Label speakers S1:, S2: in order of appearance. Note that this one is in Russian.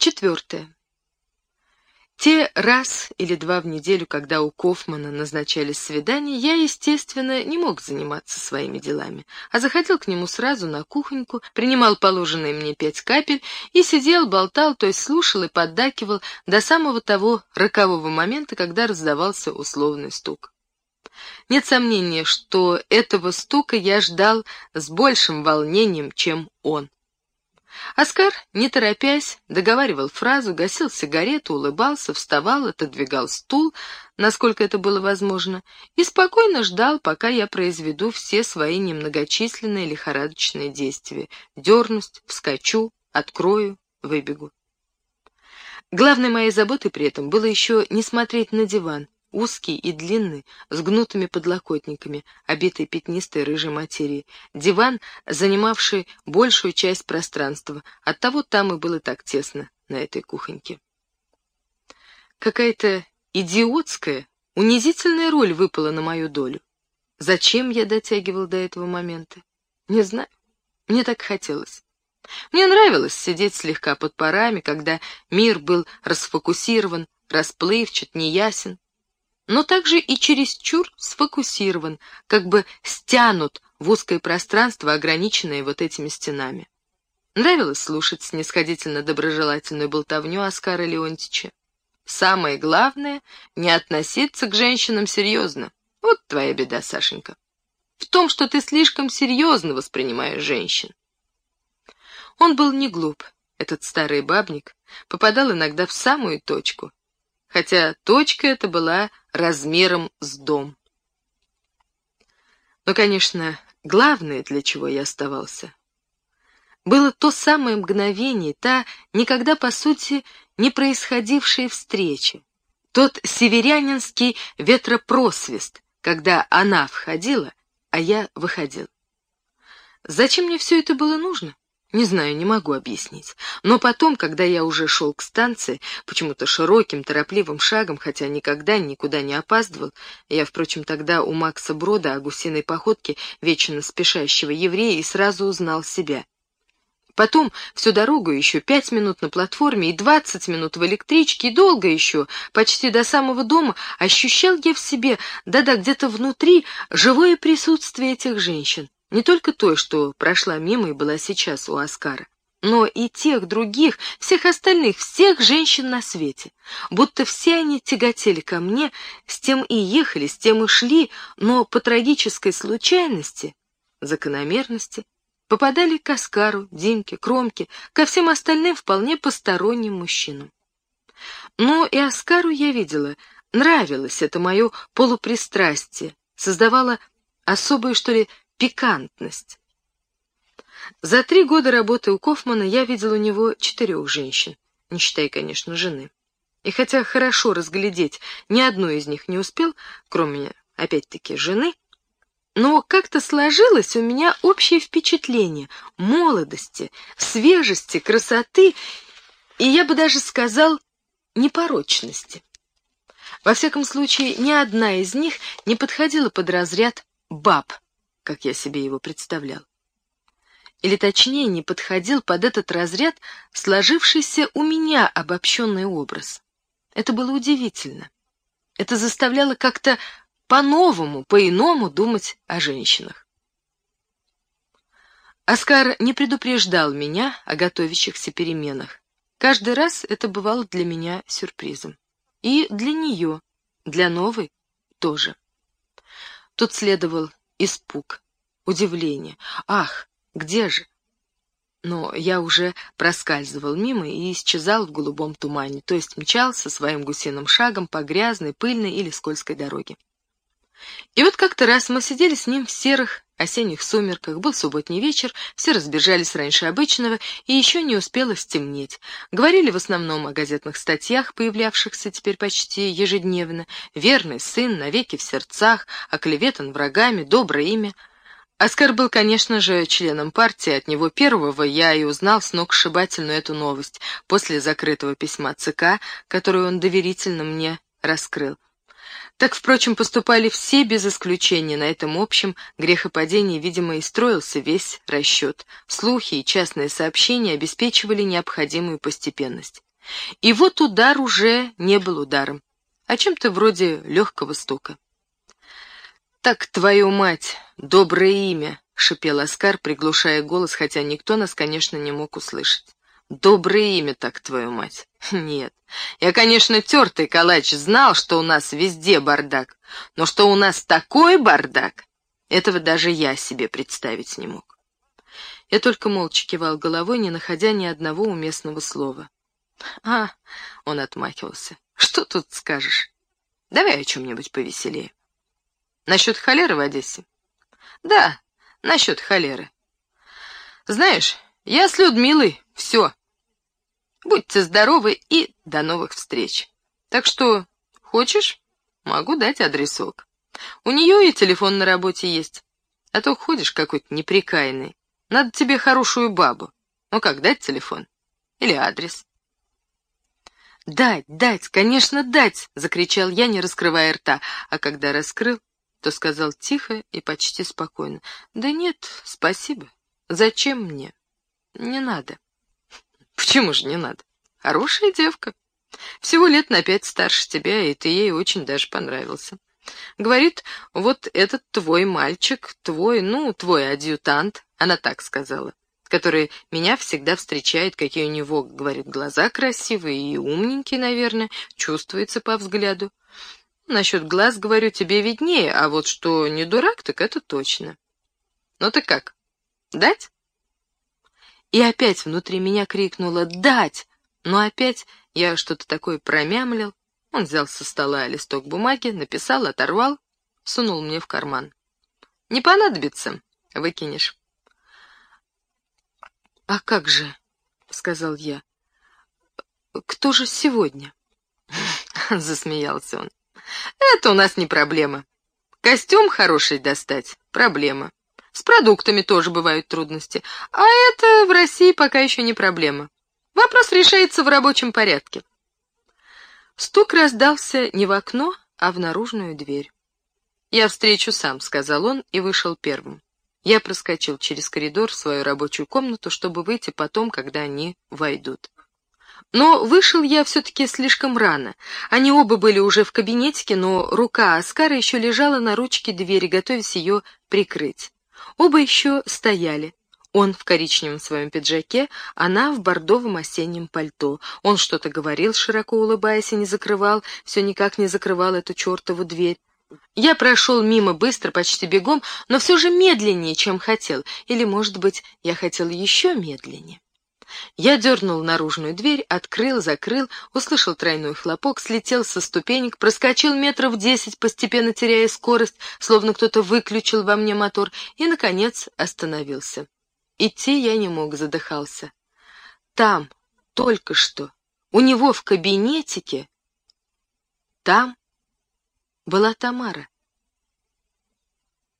S1: Четвертое. Те раз или два в неделю, когда у Кофмана назначались свидания, я, естественно, не мог заниматься своими делами, а заходил к нему сразу на кухоньку, принимал положенные мне пять капель и сидел, болтал, то есть слушал и поддакивал до самого того рокового момента, когда раздавался условный стук. Нет сомнения, что этого стука я ждал с большим волнением, чем он. Оскар, не торопясь, договаривал фразу, гасил сигарету, улыбался, вставал, отодвигал стул, насколько это было возможно, и спокойно ждал, пока я произведу все свои немногочисленные лихорадочные действия. Дернусь, вскочу, открою, выбегу. Главной моей заботой при этом было еще не смотреть на диван, узкий и длинный, с гнутыми подлокотниками, обитый пятнистой рыжей материей. Диван, занимавший большую часть пространства, оттого там и было так тесно на этой кухоньке. Какая-то идиотская, унизительная роль выпала на мою долю. Зачем я дотягивал до этого момента? Не знаю. Мне так хотелось. Мне нравилось сидеть слегка под парами, когда мир был расфокусирован, расплывчат, неясен, но также и чересчур сфокусирован, как бы стянут в узкое пространство, ограниченное вот этими стенами. Нравилось слушать снисходительно-доброжелательную болтовню Оскара Леонтича. Самое главное — не относиться к женщинам серьезно. Вот твоя беда, Сашенька. В том, что ты слишком серьезно воспринимаешь женщин. Он был не глуп, этот старый бабник, попадал иногда в самую точку, хотя точка эта была размером с дом. Но, конечно, главное, для чего я оставался, было то самое мгновение, та никогда, по сути, не происходившая встреча, тот северянинский ветропросвист, когда она входила, а я выходил. Зачем мне все это было нужно? Не знаю, не могу объяснить. Но потом, когда я уже шел к станции, почему-то широким, торопливым шагом, хотя никогда никуда не опаздывал, я, впрочем, тогда у Макса Брода о гусиной походке вечно спешащего еврея и сразу узнал себя. Потом всю дорогу еще пять минут на платформе и двадцать минут в электричке, и долго еще, почти до самого дома, ощущал я в себе, да-да, где-то внутри, живое присутствие этих женщин. Не только той, что прошла мимо и была сейчас у Оскара, но и тех других, всех остальных, всех женщин на свете. Будто все они тяготели ко мне, с тем и ехали, с тем и шли, но по трагической случайности, закономерности, попадали к Оскару, Димке, Кромке, ко всем остальным вполне посторонним мужчинам. Но и Оскару я видела, нравилось это мое полупристрастие, создавало особую, что ли, пикантность. За три года работы у Кофмана я видел у него четырех женщин, не считая, конечно, жены. И хотя хорошо разглядеть ни одну из них не успел, кроме, опять-таки, жены, но как-то сложилось у меня общее впечатление молодости, свежести, красоты и, я бы даже сказал, непорочности. Во всяком случае, ни одна из них не подходила под разряд баб, как я себе его представлял. Или точнее, не подходил под этот разряд сложившийся у меня обобщенный образ. Это было удивительно. Это заставляло как-то по-новому, по-иному думать о женщинах. Оскар не предупреждал меня о готовящихся переменах. Каждый раз это бывало для меня сюрпризом. И для нее, для новой тоже. Тут следовал испуг, удивление. Ах, где же? Но я уже проскальзывал мимо и исчезал в голубом тумане, то есть мчался своим гусиным шагом по грязной, пыльной или скользкой дороге. И вот как-то раз мы сидели с ним в серых осенних сумерках, был субботний вечер, все разбежались раньше обычного, и еще не успело стемнеть. Говорили в основном о газетных статьях, появлявшихся теперь почти ежедневно. «Верный сын, навеки в сердцах», «Оклеветан врагами», «Доброе имя». Оскар был, конечно же, членом партии, от него первого я и узнал сногсшибательную эту новость после закрытого письма ЦК, которую он доверительно мне раскрыл. Так, впрочем, поступали все без исключения. На этом общем грехопадении, видимо, и строился весь расчет. Слухи и частные сообщения обеспечивали необходимую постепенность. И вот удар уже не был ударом, а чем-то вроде легкого стука. «Так, твою мать, доброе имя!» — шипел Оскар, приглушая голос, хотя никто нас, конечно, не мог услышать. «Доброе имя так, твою мать!» «Нет, я, конечно, тертый калач знал, что у нас везде бардак, но что у нас такой бардак, этого даже я себе представить не мог». Я только молча кивал головой, не находя ни одного уместного слова. «А!» — он отмахивался. «Что тут скажешь? Давай о чем-нибудь повеселее». Насчет холеры в Одессе? Да, насчет холеры. Знаешь, я с Людмилой, все. Будьте здоровы и до новых встреч. Так что, хочешь, могу дать адресок. У нее и телефон на работе есть. А то ходишь какой-то неприкаянный. Надо тебе хорошую бабу. Ну как, дать телефон? Или адрес? «Дать, дать, конечно, дать!» — закричал я, не раскрывая рта, а когда раскрыл, то сказал тихо и почти спокойно. «Да нет, спасибо. Зачем мне? Не надо». «Почему же не надо? Хорошая девка. Всего лет на пять старше тебя, и ты ей очень даже понравился. Говорит, вот этот твой мальчик, твой, ну, твой адъютант, она так сказала, который меня всегда встречает, какие у него, говорит, глаза красивые и умненькие, наверное, чувствуется по взгляду. Насчет глаз, говорю, тебе виднее, а вот что не дурак, так это точно. Ну ты как, дать? И опять внутри меня крикнула «Дать!», но опять я что-то такое промямлил. Он взял со стола листок бумаги, написал, оторвал, сунул мне в карман. «Не понадобится, выкинешь». «А как же?» — сказал я. «Кто же сегодня?» Засмеялся он. Это у нас не проблема. Костюм хороший достать — проблема. С продуктами тоже бывают трудности. А это в России пока еще не проблема. Вопрос решается в рабочем порядке. Стук раздался не в окно, а в наружную дверь. «Я встречу сам», — сказал он и вышел первым. Я проскочил через коридор в свою рабочую комнату, чтобы выйти потом, когда они войдут. Но вышел я все-таки слишком рано. Они оба были уже в кабинетике, но рука Оскара еще лежала на ручке двери, готовясь ее прикрыть. Оба еще стояли. Он в коричневом своем пиджаке, она в бордовом осеннем пальто. Он что-то говорил, широко улыбаясь, и не закрывал, все никак не закрывал эту чертову дверь. Я прошел мимо быстро, почти бегом, но все же медленнее, чем хотел. Или, может быть, я хотел еще медленнее. Я дернул наружную дверь, открыл, закрыл, услышал тройной хлопок, слетел со ступенек, проскочил метров десять, постепенно теряя скорость, словно кто-то выключил во мне мотор, и, наконец, остановился. Идти я не мог, задыхался. Там, только что, у него в кабинетике, там была Тамара.